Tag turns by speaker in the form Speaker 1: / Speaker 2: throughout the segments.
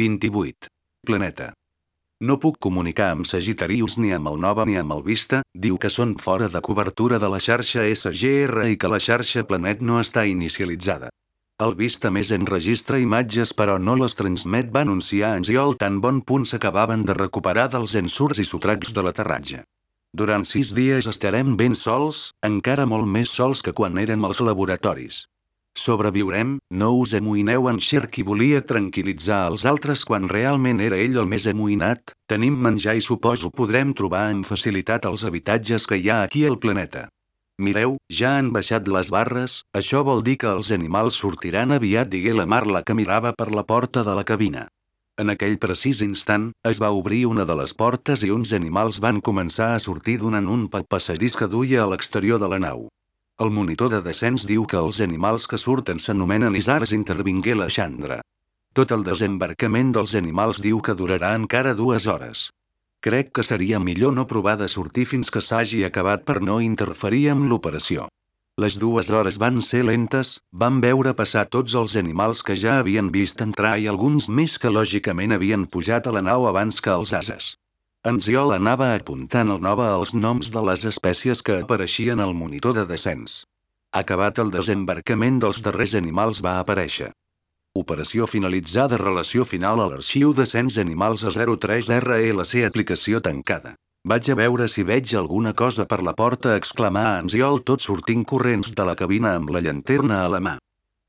Speaker 1: 28. Planeta. No puc comunicar amb Sagittarius ni amb el Nova ni amb el Vista, diu que són fora de cobertura de la xarxa SGR i que la xarxa Planet no està inicialitzada. El Vista més enregistra imatges però no les transmet va anunciar en Giol tan bon punt s'acabaven de recuperar dels ensurts i sotracs de l'aterratge. Durant sis dies estarem ben sols, encara molt més sols que quan érem als laboratoris. Sobreviurem, no us amoïneu en qui volia tranquil·litzar els altres quan realment era ell el més amoïnat, tenim menjar i suposo podrem trobar amb facilitat els habitatges que hi ha aquí al planeta. Mireu, ja han baixat les barres, això vol dir que els animals sortiran aviat digué la Marla que mirava per la porta de la cabina. En aquell precís instant, es va obrir una de les portes i uns animals van començar a sortir donant un pel passadís que duia a l'exterior de la nau. El monitor de descens diu que els animals que surten s'anomenen isars intervingué la Chandra. Tot el desembarcament dels animals diu que durarà encara dues hores. Crec que seria millor no provar de sortir fins que s'hagi acabat per no interferir amb l'operació. Les dues hores van ser lentes, van veure passar tots els animals que ja havien vist entrar i alguns més que lògicament havien pujat a la nau abans que els ases. En Ziol anava apuntant el nova als noms de les espècies que apareixien al monitor de descens. Acabat el desembarcament dels darrers animals va aparèixer. Operació finalitzada relació final a l'arxiu Descens Animals a 03RLC aplicació tancada. Vaig a veure si veig alguna cosa per la porta exclamà en Ziol tot sortint corrents de la cabina amb la llanterna a la mà.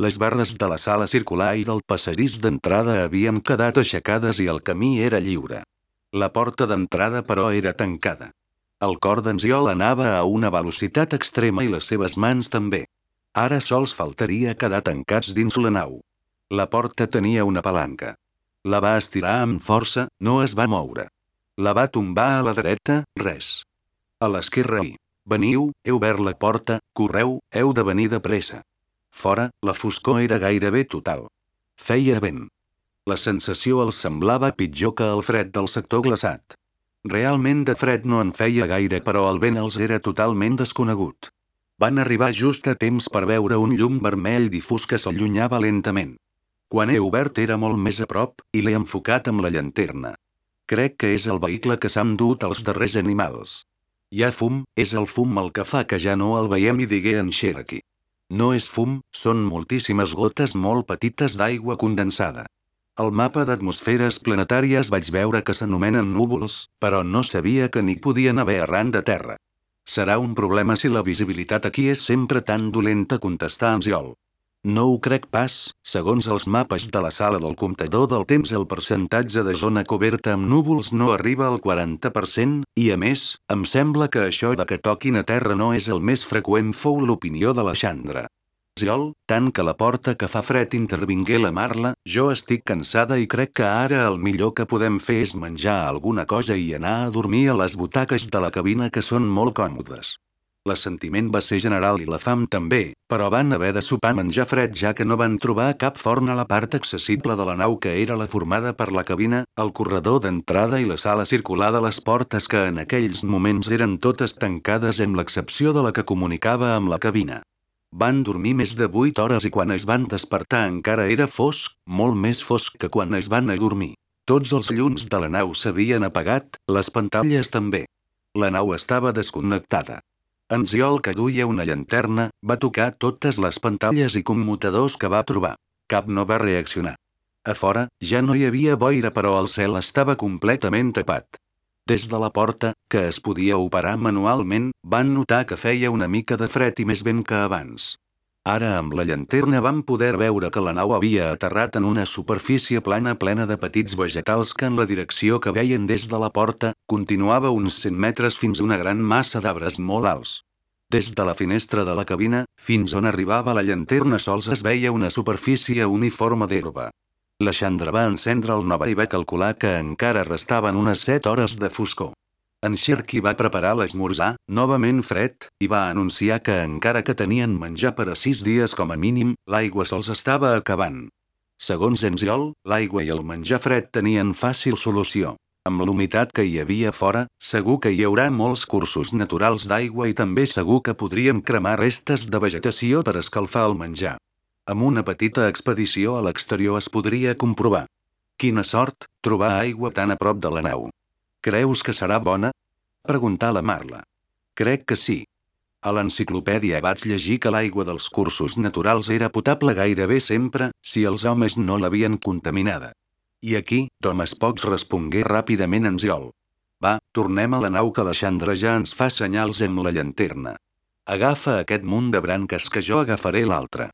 Speaker 1: Les barres de la sala circular i del passadís d'entrada havien quedat aixecades i el camí era lliure. La porta d'entrada però era tancada. El cor d'en Ziol anava a una velocitat extrema i les seves mans també. Ara sols faltaria quedar tancats dins la nau. La porta tenia una palanca. La va estirar amb força, no es va moure. La va tombar a la dreta, res. A l'esquerra i. Veniu, he obert la porta, correu, heu de venir de pressa. Fora, la foscor era gairebé total. Feia vent. La sensació els semblava pitjor que el fred del sector glaçat. Realment de fred no en feia gaire però el vent els era totalment desconegut. Van arribar just a temps per veure un llum vermell difús que s'allunyava lentament. Quan he obert era molt més a prop, i l'he enfocat amb la llanterna. Crec que és el vehicle que s'han dut els darrers animals. Hi ha fum, és el fum el que fa que ja no el veiem i digué en Cherokee. No és fum, són moltíssimes gotes molt petites d'aigua condensada. Al mapa d'atmosferes planetàries vaig veure que s'anomenen núvols, però no sabia que n'hi podien haver arran de terra. Serà un problema si la visibilitat aquí és sempre tan dolenta contestar Ziol. No ho crec pas, segons els mapes de la sala del comptador del temps el percentatge de zona coberta amb núvols no arriba al 40%, i a més, em sembla que això de que toquin a terra no és el més freqüent fou l'opinió de la Chandra. Ziol, tant que la porta que fa fred intervingué la Marla, jo estic cansada i crec que ara el millor que podem fer és menjar alguna cosa i anar a dormir a les butaques de la cabina que són molt còmodes. L'assentiment va ser general i la fam també, però van haver de sopar menjar fred ja que no van trobar cap forn a la part accessible de la nau que era la formada per la cabina, el corredor d'entrada i la sala circular de les portes que en aquells moments eren totes tancades amb l'excepció de la que comunicava amb la cabina. Van dormir més de 8 hores i quan es van despertar encara era fosc, molt més fosc que quan es van adormir. Tots els llums de la nau s'havien apagat, les pantalles també. La nau estava desconnectada. En Ziol, que duia una llanterna, va tocar totes les pantalles i commutadors que va trobar. Cap no va reaccionar. A fora, ja no hi havia boira però el cel estava completament tapat. Des de la porta, que es podia operar manualment, van notar que feia una mica de fred i més vent que abans. Ara amb la llanterna van poder veure que la nau havia aterrat en una superfície plana plena de petits vegetals que en la direcció que veien des de la porta, continuava uns 100 metres fins a una gran massa d'arbres molt alts. Des de la finestra de la cabina, fins on arribava la llanterna sols es veia una superfície uniforme d'herba. La Chandra va encendre el nova i va calcular que encara restaven unes set hores de foscor. En Sherky va preparar l'esmorzar, novament fred, i va anunciar que encara que tenien menjar per a sis dies com a mínim, l'aigua se'ls estava acabant. Segons Enziol, l'aigua i el menjar fred tenien fàcil solució. Amb l'humitat que hi havia fora, segur que hi haurà molts cursos naturals d'aigua i també segur que podríem cremar restes de vegetació per escalfar el menjar. Amb una petita expedició a l'exterior es podria comprovar. Quina sort, trobar aigua tan a prop de la nau. Creus que serà bona? Preguntà la Marla. Crec que sí. A l'enciclopèdia vaig llegir que l'aigua dels cursos naturals era potable gairebé sempre, si els homes no l'havien contaminada. I aquí, Thomas Pox respongué ràpidament en Ziol. Va, tornem a la nau que la Xandra ja ens fa senyals amb la llanterna. Agafa aquest munt de branques que jo agafaré l'altre.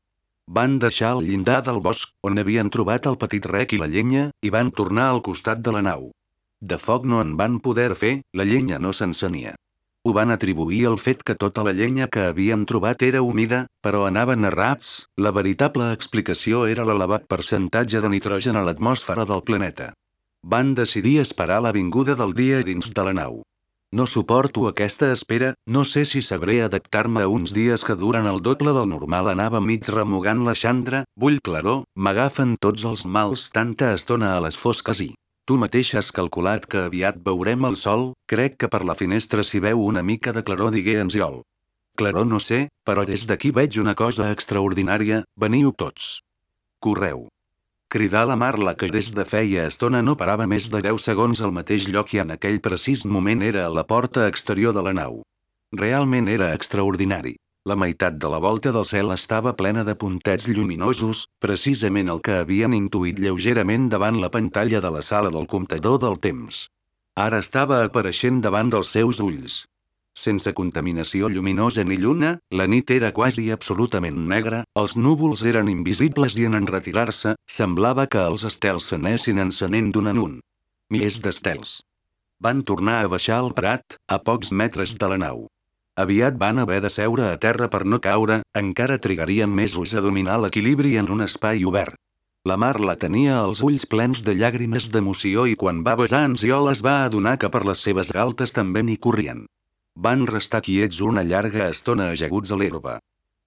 Speaker 1: Van deixar el llindar del bosc, on havien trobat el petit rec i la llenya, i van tornar al costat de la nau. De foc no en van poder fer, la llenya no s'encenia. Ho van atribuir al fet que tota la llenya que havíem trobat era humida, però anaven errats, la veritable explicació era l'elevat percentatge de nitrogen a l'atmosfera del planeta. Van decidir esperar la vinguda del dia dins de la nau. No suporto aquesta espera, no sé si sabré adaptar-me a uns dies que duren el doble del normal. Anava mig remugant la xandra, vull claror, m'agafen tots els mals tanta estona a les fosques i... Tu mateix has calculat que aviat veurem el sol, crec que per la finestra s'hi veu una mica de claror digué Ziol. Claror no sé, però des d'aquí veig una cosa extraordinària, veniu tots. Correu. Cridà la Marla que des de feia estona no parava més de 10 segons al mateix lloc i en aquell precís moment era a la porta exterior de la nau. Realment era extraordinari. La meitat de la volta del cel estava plena de puntets lluminosos, precisament el que havien intuït lleugerament davant la pantalla de la sala del comptador del temps. Ara estava apareixent davant dels seus ulls. Sense contaminació lluminosa ni lluna, la nit era quasi absolutament negra, els núvols eren invisibles i en enretirar-se, semblava que els estels s'anessin encenent d'un en un. Milers d'estels. Van tornar a baixar al prat, a pocs metres de la nau. Aviat van haver de seure a terra per no caure, encara trigarien mesos a dominar l'equilibri en un espai obert. La Mar la tenia els ulls plens de llàgrimes d'emoció i quan va besar en Ziol es va adonar que per les seves galtes també n'hi corrien. Van restar quiets una llarga estona ajaguts a l'herba.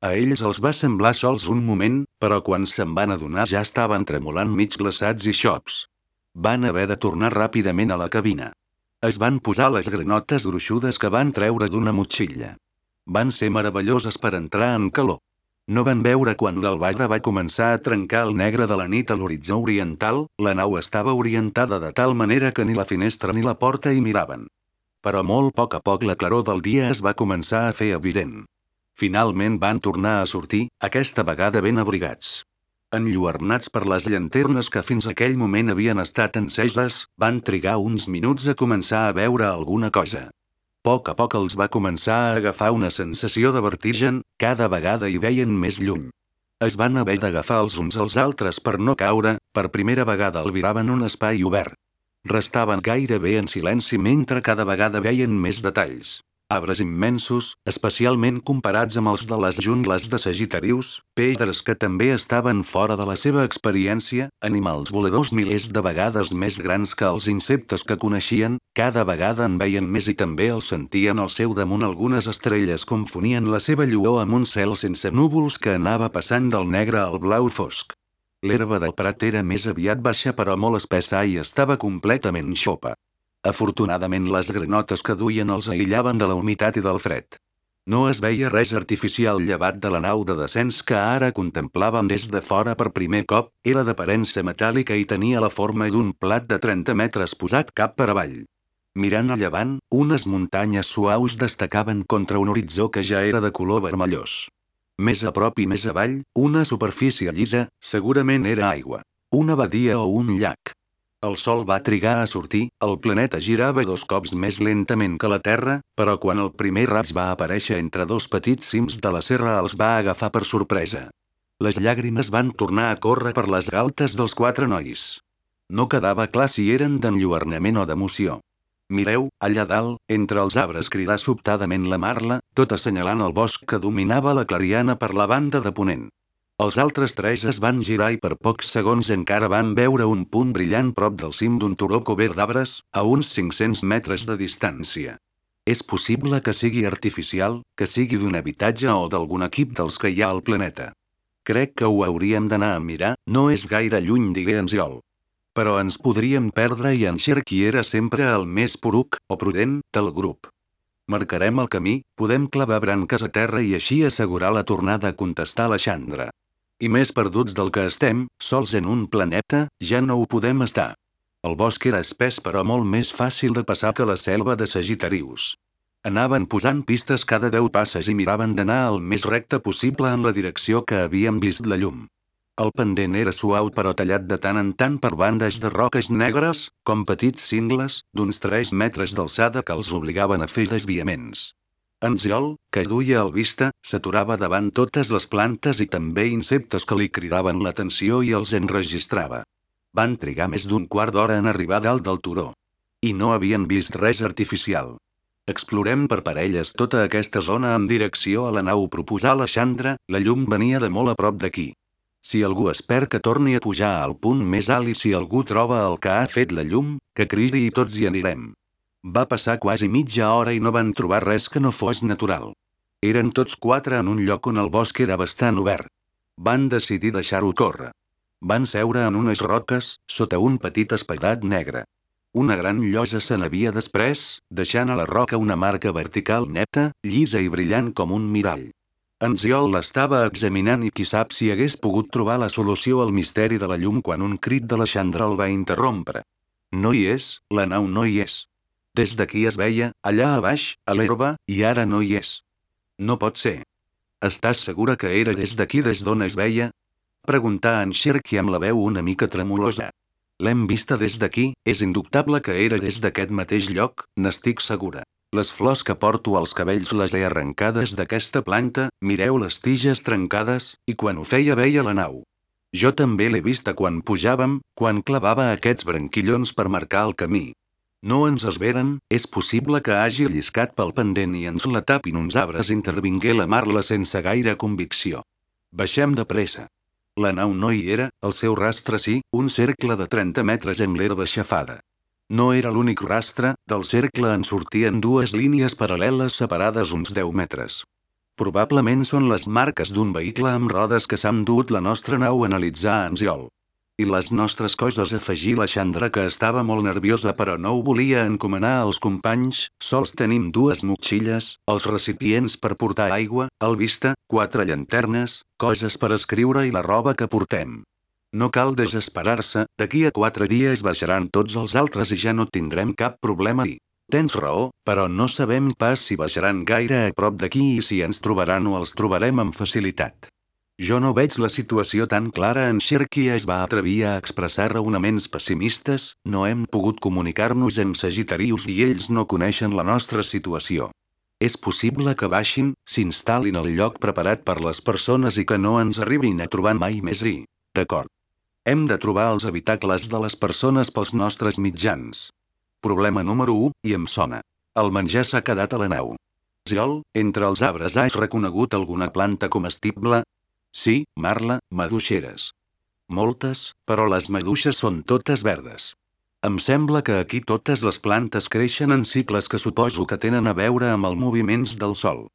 Speaker 1: A ells els va semblar sols un moment, però quan se'n van adonar ja estaven tremolant mig glaçats i xops. Van haver de tornar ràpidament a la cabina. Es van posar les granotes gruixudes que van treure d'una motxilla. Van ser meravelloses per entrar en calor. No van veure quan l'albada va començar a trencar el negre de la nit a l'horitzó oriental, la nau estava orientada de tal manera que ni la finestra ni la porta hi miraven però molt poc a poc la claror del dia es va començar a fer evident. Finalment van tornar a sortir, aquesta vegada ben abrigats. Enlluernats per les llanternes que fins aquell moment havien estat enceses, van trigar uns minuts a començar a veure alguna cosa. Poc a poc els va començar a agafar una sensació de vertigen, cada vegada hi veien més lluny. Es van haver d'agafar els uns als altres per no caure, per primera vegada albiraven un espai obert. Restaven gairebé en silenci mentre cada vegada veien més detalls. Arbres immensos, especialment comparats amb els de les jungles de Sagitarius, pedres que també estaven fora de la seva experiència, animals voladors milers de vegades més grans que els insectes que coneixien, cada vegada en veien més i també els sentien al seu damunt algunes estrelles confonien la seva lluor amb un cel sense núvols que anava passant del negre al blau fosc. L'herba del prat era més aviat baixa però molt espessa i estava completament xopa. Afortunadament les granotes que duien els aïllaven de la humitat i del fred. No es veia res artificial llevat de la nau de descens que ara contemplàvem des de fora per primer cop, era d'aparença metàl·lica i tenia la forma d'un plat de 30 metres posat cap per avall. Mirant a llevant, unes muntanyes suaus destacaven contra un horitzó que ja era de color vermellós. Més a prop i més avall, una superfície llisa, segurament era aigua. Una badia o un llac. El sol va trigar a sortir, el planeta girava dos cops més lentament que la Terra, però quan el primer raig va aparèixer entre dos petits cims de la serra els va agafar per sorpresa. Les llàgrimes van tornar a córrer per les galtes dels quatre nois. No quedava clar si eren d'enlluernament o d'emoció. Mireu, allà dalt, entre els arbres cridà sobtadament la Marla, tot assenyalant el bosc que dominava la clariana per la banda de ponent. Els altres tres es van girar i per pocs segons encara van veure un punt brillant prop del cim d'un turó cobert d'arbres, a uns 500 metres de distància. És possible que sigui artificial, que sigui d'un habitatge o d'algun equip dels que hi ha al planeta. Crec que ho hauríem d'anar a mirar, no és gaire lluny digué en Ziol però ens podríem perdre i en Cherky era sempre el més poruc, o prudent, del grup. Marcarem el camí, podem clavar branques a terra i així assegurar la tornada, contestar la Chandra. I més perduts del que estem, sols en un planeta, ja no ho podem estar. El bosc era espès però molt més fàcil de passar que la selva de Sagitarius. Anaven posant pistes cada deu passes i miraven d'anar el més recte possible en la direcció que havien vist la llum. El pendent era suau però tallat de tant en tant per bandes de roques negres, com petits cingles, d'uns 3 metres d'alçada que els obligaven a fer desviaments. En Ziol, que duia el vista, s'aturava davant totes les plantes i també insectes que li cridaven l'atenció i els enregistrava. Van trigar més d'un quart d'hora en arribar dalt del turó. I no havien vist res artificial. Explorem per parelles tota aquesta zona en direcció a la nau proposar la Xandra, la llum venia de molt a prop d'aquí. Si algú espera que torni a pujar al punt més alt i si algú troba el que ha fet la llum, que cridi i tots hi anirem. Va passar quasi mitja hora i no van trobar res que no fos natural. Eren tots quatre en un lloc on el bosc era bastant obert. Van decidir deixar-ho córrer. Van seure en unes roques, sota un petit espadat negre. Una gran llosa se n'havia després, deixant a la roca una marca vertical neta, llisa i brillant com un mirall. En Ziol l'estava examinant i qui sap si hagués pogut trobar la solució al misteri de la llum quan un crit de la Xandra el va interrompre. No hi és, la nau no hi és. Des d'aquí es veia, allà a baix, a l'herba, i ara no hi és. No pot ser. Estàs segura que era des d'aquí des d'on es veia? Preguntà en Sherky amb la veu una mica tremolosa. L'hem vista des d'aquí, és indubtable que era des d'aquest mateix lloc, n'estic segura. Les flors que porto als cabells les he arrencades d'aquesta planta, mireu les tiges trencades, i quan ho feia veia la nau. Jo també l'he vista quan pujàvem, quan clavava aquests branquillons per marcar el camí. No ens esveren, és possible que hagi lliscat pel pendent i ens la tapin uns arbres intervingué la Marla sense gaire convicció. Baixem de pressa. La nau no hi era, el seu rastre sí, un cercle de 30 metres en l'herba aixafada. No era l'únic rastre, del cercle en sortien dues línies paral·leles separades uns 10 metres. Probablement són les marques d'un vehicle amb rodes que s'han dut la nostra nau a analitzar a Anziol. I les nostres coses afegir la Xandra que estava molt nerviosa però no ho volia encomanar als companys, sols tenim dues motxilles, els recipients per portar aigua, el vista, quatre llanternes, coses per escriure i la roba que portem. No cal desesperar-se, d'aquí a quatre dies baixaran tots els altres i ja no tindrem cap problema i... Tens raó, però no sabem pas si baixaran gaire a prop d'aquí i si ens trobaran o els trobarem amb facilitat. Jo no veig la situació tan clara en Sherky es va atrevir a expressar raonaments pessimistes, no hem pogut comunicar-nos amb Sagitarius i ells no coneixen la nostra situació. És possible que baixin, s'instal·lin al lloc preparat per les persones i que no ens arribin a trobar mai més i... D'acord. Hem de trobar els habitacles de les persones pels nostres mitjans. Problema número 1, i em sona. El menjar s'ha quedat a la nau. Ziol, entre els arbres has reconegut alguna planta comestible? Sí, marla, maduixeres. Moltes, però les maduixes són totes verdes. Em sembla que aquí totes les plantes creixen en cicles que suposo que tenen a veure amb els moviments del sol.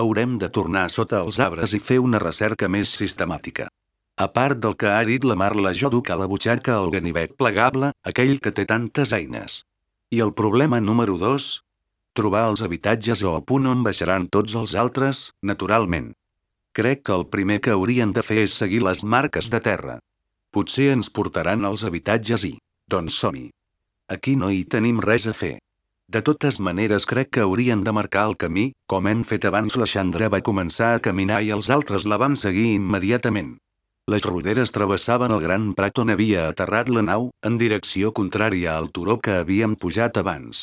Speaker 1: Haurem de tornar sota els arbres i fer una recerca més sistemàtica. A part del que ha dit la Marla jo duc a la butxaca el ganivet plegable, aquell que té tantes eines. I el problema número 2? Trobar els habitatges o a punt on baixaran tots els altres, naturalment. Crec que el primer que haurien de fer és seguir les marques de terra. Potser ens portaran als habitatges i... Doncs som-hi. Aquí no hi tenim res a fer. De totes maneres crec que haurien de marcar el camí, com hem fet abans la Xandra va començar a caminar i els altres la van seguir immediatament. Les roderes travessaven el gran prat on havia aterrat la nau, en direcció contrària al turó que havíem pujat abans.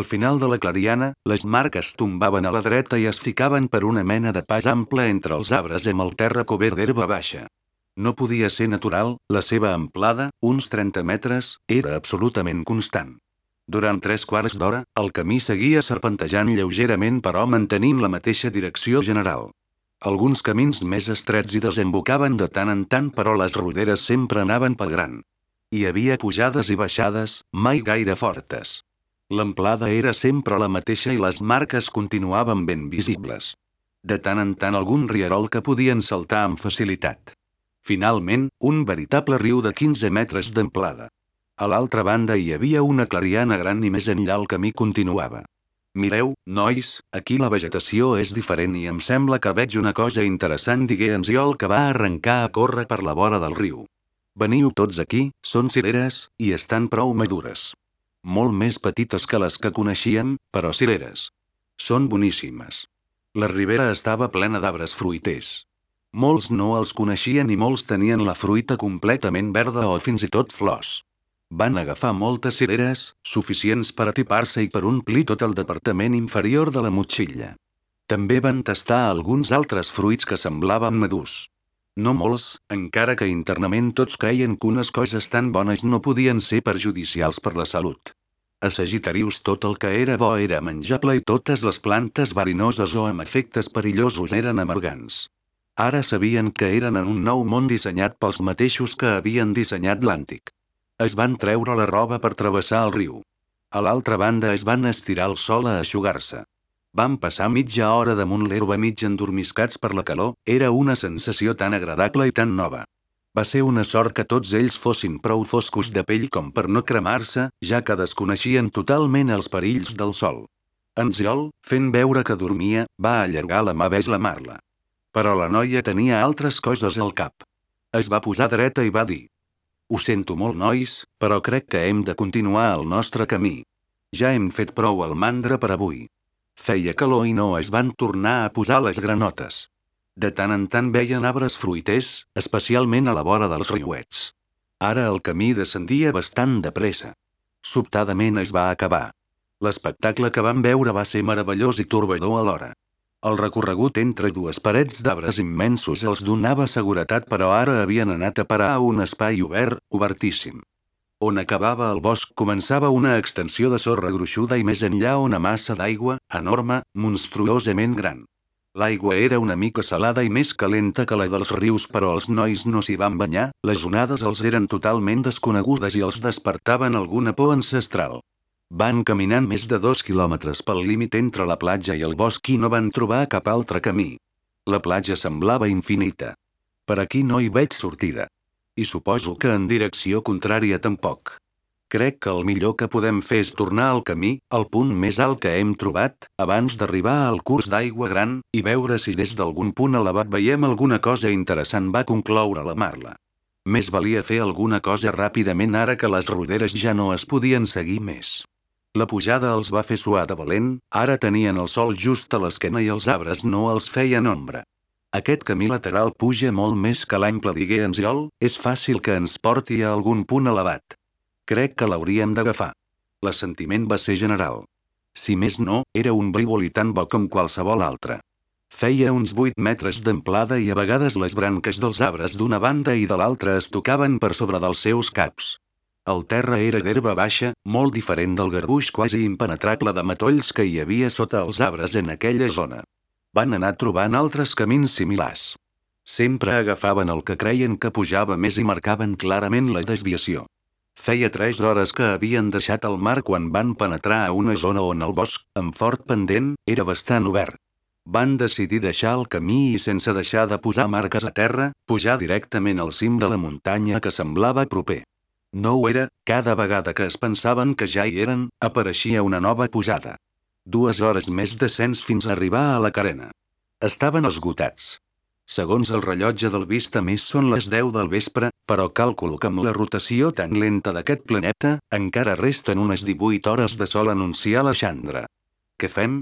Speaker 1: Al final de la clariana, les marques tombaven a la dreta i es ficaven per una mena de pas ample entre els arbres amb el terra cobert d'herba baixa. No podia ser natural, la seva amplada, uns 30 metres, era absolutament constant. Durant tres quarts d'hora, el camí seguia serpentejant lleugerament però mantenint la mateixa direcció general. Alguns camins més estrets hi desembocaven de tant en tant però les roderes sempre anaven pel gran. Hi havia pujades i baixades, mai gaire fortes. L'amplada era sempre la mateixa i les marques continuaven ben visibles. De tant en tant algun rierol que podien saltar amb facilitat. Finalment, un veritable riu de 15 metres d'amplada. A l'altra banda hi havia una clariana gran i més enllà el camí continuava. Mireu, nois, aquí la vegetació és diferent i em sembla que veig una cosa interessant digué Anziol que va arrencar a córrer per la vora del riu. Veniu tots aquí, són cireres, i estan prou madures. Molt més petites que les que coneixien, però cireres. Són boníssimes. La ribera estava plena d'arbres fruiters. Molts no els coneixien i molts tenien la fruita completament verda o fins i tot flors. Van agafar moltes cireres, suficients per atipar-se i per omplir tot el departament inferior de la motxilla. També van tastar alguns altres fruits que semblaven madurs. No molts, encara que internament tots creien que unes coses tan bones no podien ser perjudicials per la salut. A Sagitarius tot el que era bo era menjable i totes les plantes verinoses o amb efectes perillosos eren amargants. Ara sabien que eren en un nou món dissenyat pels mateixos que havien dissenyat l'àntic. Es van treure la roba per travessar el riu. A l'altra banda es van estirar al sol a eixugar-se. Van passar mitja hora damunt l'herba mig endormiscats per la calor, era una sensació tan agradable i tan nova. Va ser una sort que tots ells fossin prou foscos de pell com per no cremar-se, ja que desconeixien totalment els perills del sol. En Ziol, fent veure que dormia, va allargar la mà ves la Marla. Però la noia tenia altres coses al cap. Es va posar dreta i va dir, ho sento molt, nois, però crec que hem de continuar el nostre camí. Ja hem fet prou el mandra per avui. Feia calor i no es van tornar a posar les granotes. De tant en tant veien arbres fruiters, especialment a la vora dels riuets. Ara el camí descendia bastant de pressa. Sobtadament es va acabar. L'espectacle que van veure va ser meravellós i torbador alhora. El recorregut entre dues parets d'arbres immensos els donava seguretat però ara havien anat a parar a un espai obert, obertíssim. On acabava el bosc començava una extensió de sorra gruixuda i més enllà una massa d'aigua, enorme, monstruosament gran. L'aigua era una mica salada i més calenta que la dels rius però els nois no s'hi van banyar, les onades els eren totalment desconegudes i els despertaven alguna por ancestral. Van caminant més de dos quilòmetres pel límit entre la platja i el bosc i no van trobar cap altre camí. La platja semblava infinita. Per aquí no hi veig sortida. I suposo que en direcció contrària tampoc. Crec que el millor que podem fer és tornar al camí, al punt més alt que hem trobat, abans d'arribar al curs d'aigua gran, i veure si des d'algun punt elevat veiem alguna cosa interessant va concloure la Marla. Més valia fer alguna cosa ràpidament ara que les roderes ja no es podien seguir més. La pujada els va fer suar de valent, ara tenien el sol just a l'esquena i els arbres no els feien ombra. Aquest camí lateral puja molt més que l'ample digué Anziol, és fàcil que ens porti a algun punt elevat. Crec que l'hauríem d'agafar. L'assentiment va ser general. Si més no, era un brívol i tan bo com qualsevol altre. Feia uns 8 metres d'amplada i a vegades les branques dels arbres d'una banda i de l'altra es tocaven per sobre dels seus caps. El terra era d'herba baixa, molt diferent del garbuix quasi impenetrable de matolls que hi havia sota els arbres en aquella zona. Van anar trobant altres camins similars. Sempre agafaven el que creien que pujava més i marcaven clarament la desviació. Feia tres hores que havien deixat el mar quan van penetrar a una zona on el bosc, amb fort pendent, era bastant obert. Van decidir deixar el camí i sense deixar de posar marques a terra, pujar directament al cim de la muntanya que semblava proper. No ho era, cada vegada que es pensaven que ja hi eren, apareixia una nova pujada. Dues hores més descens fins a arribar a la carena. Estaven esgotats. Segons el rellotge del vista més són les 10 del vespre, però càlculo que amb la rotació tan lenta d'aquest planeta, encara resten unes 18 hores de sol anunciar la Xandra. Què fem?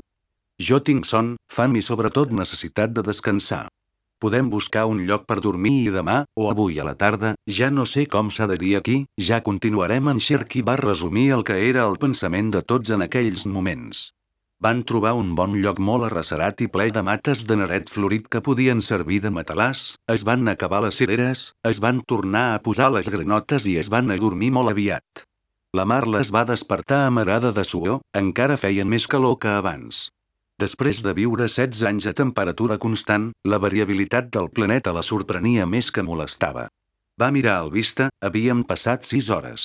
Speaker 1: Jo tinc son, fam i sobretot necessitat de descansar. Podem buscar un lloc per dormir i demà, o avui a la tarda, ja no sé com s'ha de dir aquí, ja continuarem en Sherky va resumir el que era el pensament de tots en aquells moments. Van trobar un bon lloc molt arrecerat i ple de mates de naret florit que podien servir de matalàs, es van acabar les cireres, es van tornar a posar les granotes i es van adormir molt aviat. La Marla es va despertar amarada de suor, encara feia més calor que abans. Després de viure 16 anys a temperatura constant, la variabilitat del planeta la sorprenia més que molestava. Va mirar al vista, havíem passat 6 hores.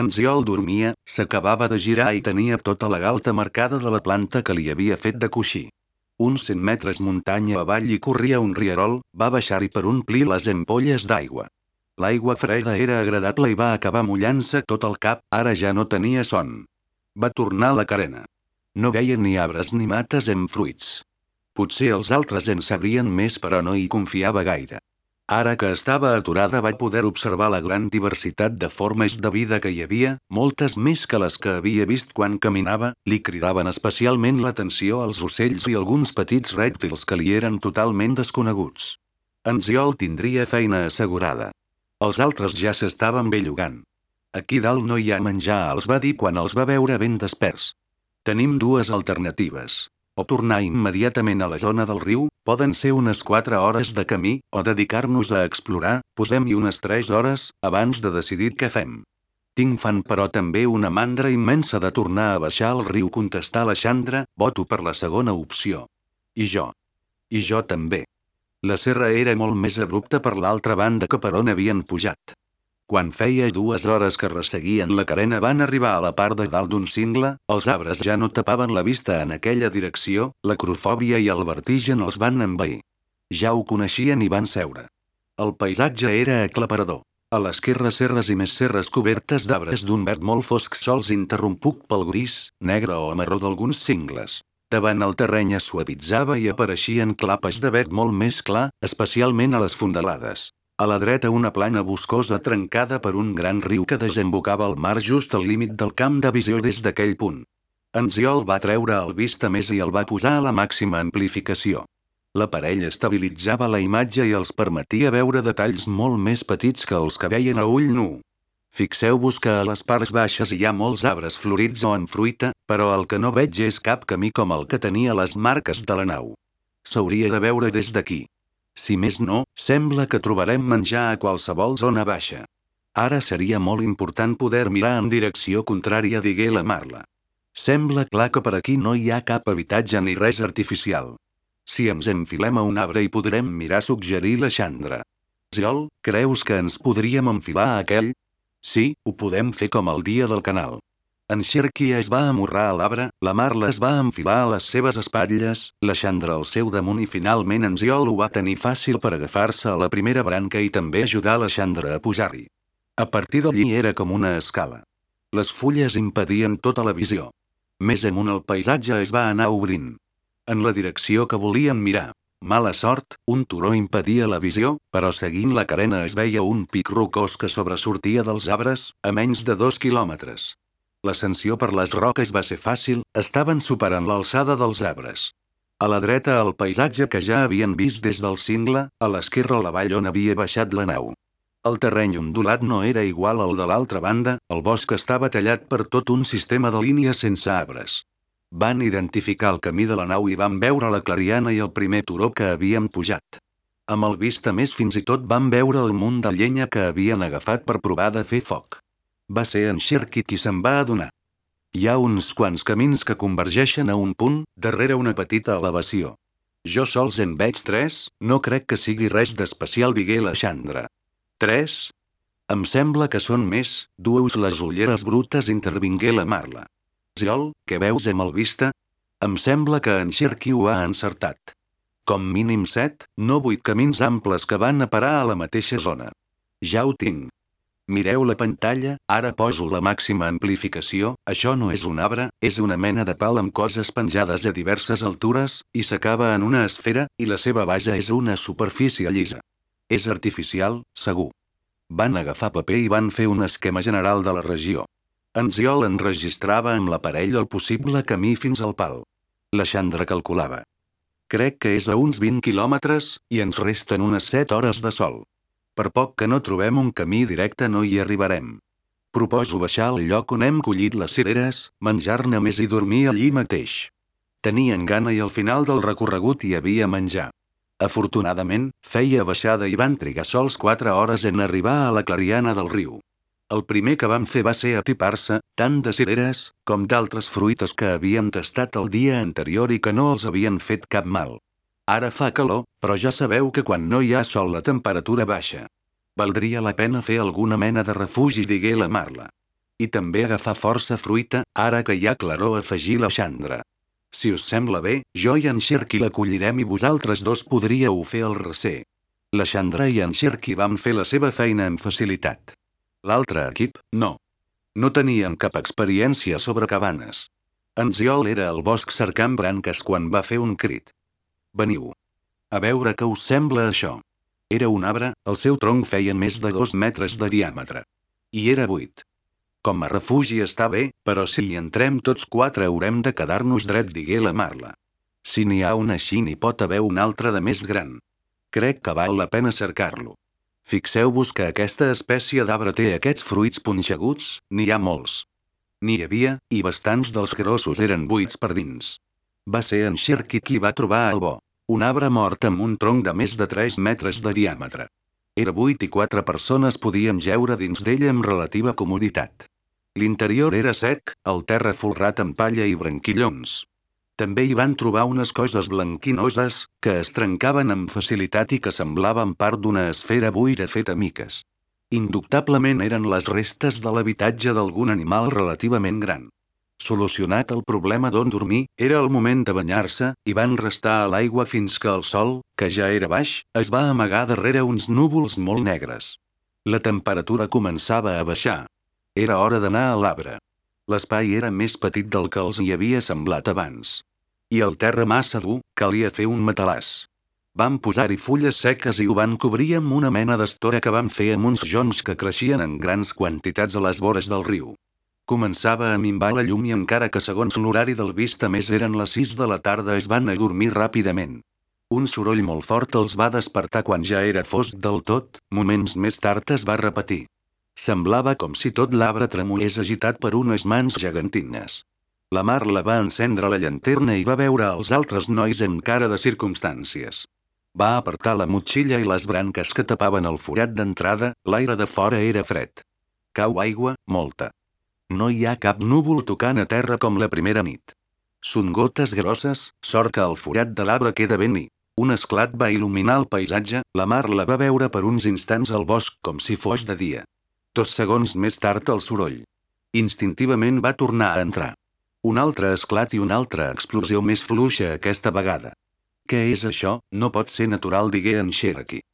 Speaker 1: En Ziol dormia, s'acabava de girar i tenia tota la galta marcada de la planta que li havia fet de coixí. Uns 100 metres muntanya avall hi corria un rierol, va baixar-hi per omplir les ampolles d'aigua. L'aigua freda era agradable i va acabar mullant-se tot el cap, ara ja no tenia son. Va tornar a la carena. No veien ni arbres ni mates amb fruits. Potser els altres en sabrien més però no hi confiava gaire. Ara que estava aturada vaig poder observar la gran diversitat de formes de vida que hi havia, moltes més que les que havia vist quan caminava, li cridaven especialment l'atenció als ocells i alguns petits rèptils que li eren totalment desconeguts. En Ziol tindria feina assegurada. Els altres ja s'estaven bellugant. Aquí dalt no hi ha menjar, els va dir quan els va veure ben desperts. Tenim dues alternatives. O tornar immediatament a la zona del riu, poden ser unes 4 hores de camí, o dedicar-nos a explorar, posem-hi unes 3 hores, abans de decidir què fem. Tinc fan però també una mandra immensa de tornar a baixar al riu contestar la Xandra, voto per la segona opció. I jo. I jo també. La serra era molt més abrupta per l'altra banda que per on havien pujat. Quan feia dues hores que resseguien la carena van arribar a la part de dalt d'un cingle, els arbres ja no tapaven la vista en aquella direcció, la crofòbia i el vertigen els van envair. Ja ho coneixien i van seure. El paisatge era aclaparador. A l'esquerra serres i més serres cobertes d'arbres d'un verd molt fosc sols interrompuc pel gris, negre o marró d'alguns cingles. Davant el terreny es suavitzava i apareixien clapes de verd molt més clar, especialment a les fondalades. A la dreta una plana boscosa trencada per un gran riu que desembocava al mar just al límit del camp de visió des d'aquell punt. En Ziol va treure el vista més i el va posar a la màxima amplificació. L'aparell estabilitzava la imatge i els permetia veure detalls molt més petits que els que veien a ull nu. Fixeu-vos que a les parts baixes hi ha molts arbres florits o en fruita, però el que no veig és cap camí com el que tenia les marques de la nau. S'hauria de veure des d'aquí. Si més no, sembla que trobarem menjar a qualsevol zona baixa. Ara seria molt important poder mirar en direcció contrària digué la Marla. Sembla clar que per aquí no hi ha cap habitatge ni res artificial. Si ens enfilem a un arbre hi podrem mirar suggerir la Xandra. Ziol, creus que ens podríem enfilar a aquell? Sí, ho podem fer com el dia del canal. En Sherky es va amorrar a l'arbre, la Marla es va enfilar a les seves espatlles, la Chandra al seu damunt i finalment en Ziol ho va tenir fàcil per agafar-se a la primera branca i també ajudar la Chandra a pujar-hi. A partir d'allí era com una escala. Les fulles impedien tota la visió. Més amunt el paisatge es va anar obrint. En la direcció que volien mirar. Mala sort, un turó impedia la visió, però seguint la carena es veia un pic rocós que sobresortia dels arbres, a menys de dos quilòmetres. L'ascensió per les roques va ser fàcil, estaven superant l'alçada dels arbres. A la dreta el paisatge que ja havien vist des del cingle, a l'esquerra la vall on havia baixat la nau. El terreny ondulat no era igual al de l'altra banda, el bosc estava tallat per tot un sistema de línies sense arbres. Van identificar el camí de la nau i van veure la clariana i el primer turó que havien pujat. Amb el vista més fins i tot van veure el munt de llenya que havien agafat per provar de fer foc. Va ser en Sherky qui se'n va adonar. Hi ha uns quants camins que convergeixen a un punt, darrere una petita elevació. Jo sols en veig tres, no crec que sigui res d'especial digué la Xandra. Tres? Em sembla que són més, dueus les ulleres brutes intervingué la Marla. Ziol, què veus amb el vista? Em sembla que en Sherky ho ha encertat. Com mínim set, no vuit camins amples que van a parar a la mateixa zona. Ja ho tinc. Mireu la pantalla, ara poso la màxima amplificació, això no és un arbre, és una mena de pal amb coses penjades a diverses altures, i s'acaba en una esfera, i la seva base és una superfície llisa. És artificial, segur. Van agafar paper i van fer un esquema general de la regió. En Ziol enregistrava amb l'aparell el possible camí fins al pal. La Xandra calculava. Crec que és a uns 20 quilòmetres, i ens resten unes 7 hores de sol. Per poc que no trobem un camí directe no hi arribarem. Proposo baixar al lloc on hem collit les cireres, menjar-ne més i dormir allí mateix. Tenien gana i al final del recorregut hi havia menjar. Afortunadament, feia baixada i van trigar sols 4 hores en arribar a la clariana del riu. El primer que vam fer va ser atipar-se, tant de cireres, com d'altres fruites que havíem tastat el dia anterior i que no els havien fet cap mal. Ara fa calor, però ja sabeu que quan no hi ha sol la temperatura baixa. Valdria la pena fer alguna mena de refugi digué la Marla. I també agafar força fruita, ara que hi ha claror afegir la Xandra. Si us sembla bé, jo i en Xerqui l'acollirem i vosaltres dos podríeu fer el recer. La Xandra i en Xerqui vam fer la seva feina amb facilitat. L'altre equip, no. No tenien cap experiència sobre cabanes. En Ziol era al bosc cercant branques quan va fer un crit. Veniu. A veure què us sembla això. Era un arbre, el seu tronc feia més de dos metres de diàmetre. I era buit. Com a refugi està bé, però si hi entrem tots quatre haurem de quedar-nos dret digué la Marla. Si n'hi ha un així n'hi pot haver un altre de més gran. Crec que val la pena cercar-lo. Fixeu-vos que aquesta espècie d'arbre té aquests fruits punxeguts, n'hi ha molts. N'hi havia, i bastants dels grossos eren buits per dins. Va ser en Sherky qui va trobar el bo. Un arbre mort amb un tronc de més de 3 metres de diàmetre. Era buit i quatre persones podíem jeure dins d'ell amb relativa comoditat. L'interior era sec, el terra folrat amb palla i branquillons. També hi van trobar unes coses blanquinoses, que es trencaven amb facilitat i que semblaven part d'una esfera buida feta miques. Indubtablement eren les restes de l'habitatge d'algun animal relativament gran. Solucionat el problema d'on dormir, era el moment de banyar-se, i van restar a l'aigua fins que el sol, que ja era baix, es va amagar darrere uns núvols molt negres. La temperatura començava a baixar. Era hora d'anar a l'arbre. L'espai era més petit del que els hi havia semblat abans. I el terra massa dur, calia fer un matalàs. Van posar-hi fulles seques i ho van cobrir amb una mena d'estora que van fer amb uns joncs que creixien en grans quantitats a les vores del riu. Començava a minvar la llum i encara que segons l'horari del vista més eren les 6 de la tarda es van adormir ràpidament. Un soroll molt fort els va despertar quan ja era fosc del tot, moments més tard es va repetir. Semblava com si tot l'arbre tremolés agitat per unes mans gegantines. La Marla va encendre la llanterna i va veure els altres nois en cara de circumstàncies. Va apartar la motxilla i les branques que tapaven el forat d'entrada, l'aire de fora era fred. Cau aigua, molta. No hi ha cap núvol tocant a terra com la primera nit. Són gotes grosses, sort que el forat de l'arbre queda ben i. Un esclat va il·luminar el paisatge, la mar la va veure per uns instants al bosc com si fos de dia. Dos segons més tard el soroll. Instintivament va tornar a entrar. Un altre esclat i una altra explosió més fluixa aquesta vegada. Què és això? No pot ser natural digué en Cherokee.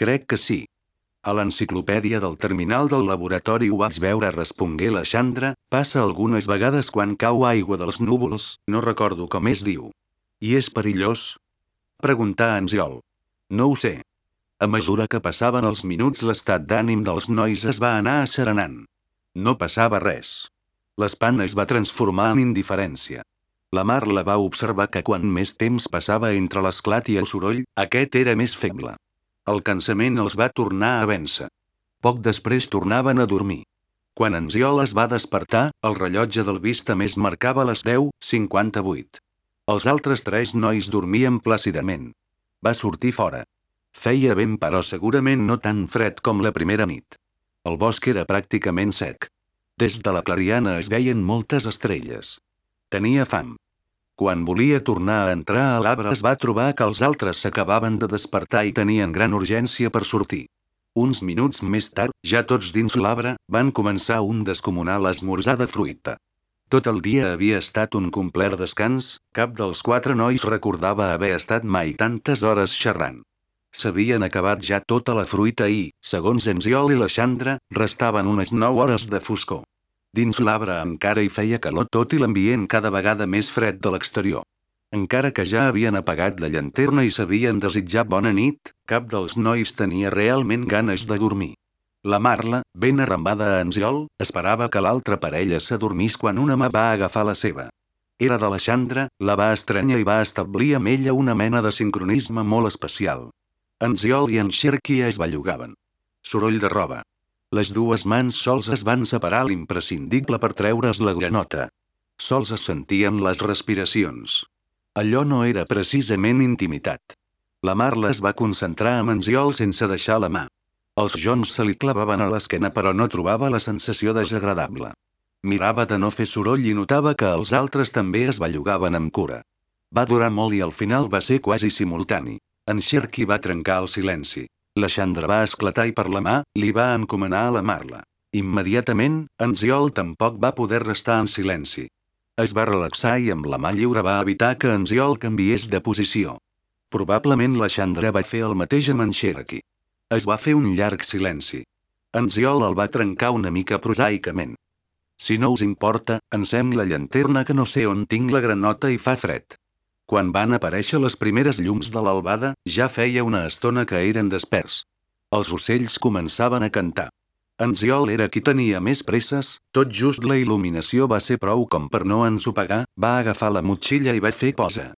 Speaker 1: Crec que sí. A l'enciclopèdia del terminal del laboratori ho vaig veure respongué la Chandra, passa algunes vegades quan cau aigua dels núvols, no recordo com es diu. I és perillós? Preguntà en Ziol. No ho sé. A mesura que passaven els minuts l'estat d'ànim dels nois es va anar asserenant. No passava res. L'espant es va transformar en indiferència. La Mar la va observar que quan més temps passava entre l'esclat i el soroll, aquest era més feble. El cansament els va tornar a vèncer. Poc després tornaven a dormir. Quan en Ziol es va despertar, el rellotge del vista més marcava les 10.58. Els altres tres nois dormien plàcidament. Va sortir fora. Feia vent però segurament no tan fred com la primera nit. El bosc era pràcticament sec. Des de la clariana es veien moltes estrelles. Tenia fam. Quan volia tornar a entrar a l'arbre es va trobar que els altres s'acabaven de despertar i tenien gran urgència per sortir. Uns minuts més tard, ja tots dins l'arbre, van començar un descomunal esmorzar de fruita. Tot el dia havia estat un complet descans, cap dels quatre nois recordava haver estat mai tantes hores xerrant. S'havien acabat ja tota la fruita i, segons Enziol i la Xandra, restaven unes 9 hores de foscor. Dins l'arbre encara hi feia calor tot i l'ambient cada vegada més fred de l'exterior. Encara que ja havien apagat la llanterna i s'havien desitjat bona nit, cap dels nois tenia realment ganes de dormir. La Marla, ben arrambada a Enziol, esperava que l'altra parella s'adormís quan una mà va agafar la seva. Era de la Xandra, la va estranyar i va establir amb ella una mena de sincronisme molt especial. En Ziol i en Cherky es bellugaven. Soroll de roba. Les dues mans sols es van separar l'imprescindible per treure's la granota. Sols es sentien les respiracions. Allò no era precisament intimitat. La Marla es va concentrar en en Ziol sense deixar la mà. Els jons se li clavaven a l'esquena però no trobava la sensació desagradable. Mirava de no fer soroll i notava que els altres també es bellugaven amb cura. Va durar molt i al final va ser quasi simultani. En Sherky va trencar el silenci. La Chandra va esclatar i per la mà, li va encomanar a la Marla. Immediatament, en Ziol tampoc va poder restar en silenci. Es va relaxar i amb la mà lliure va evitar que en Ziol canviés de posició. Probablement la Chandra va fer el mateix amb en Cherokee. Es va fer un llarg silenci. En Ziol el va trencar una mica prosaicament. Si no us importa, encem la llanterna que no sé on tinc la granota i fa fred. Quan van aparèixer les primeres llums de l'albada, ja feia una estona que eren desperts. Els ocells començaven a cantar. En Ziol era qui tenia més presses, tot just la il·luminació va ser prou com per no ensopegar, va agafar la motxilla i va fer posa.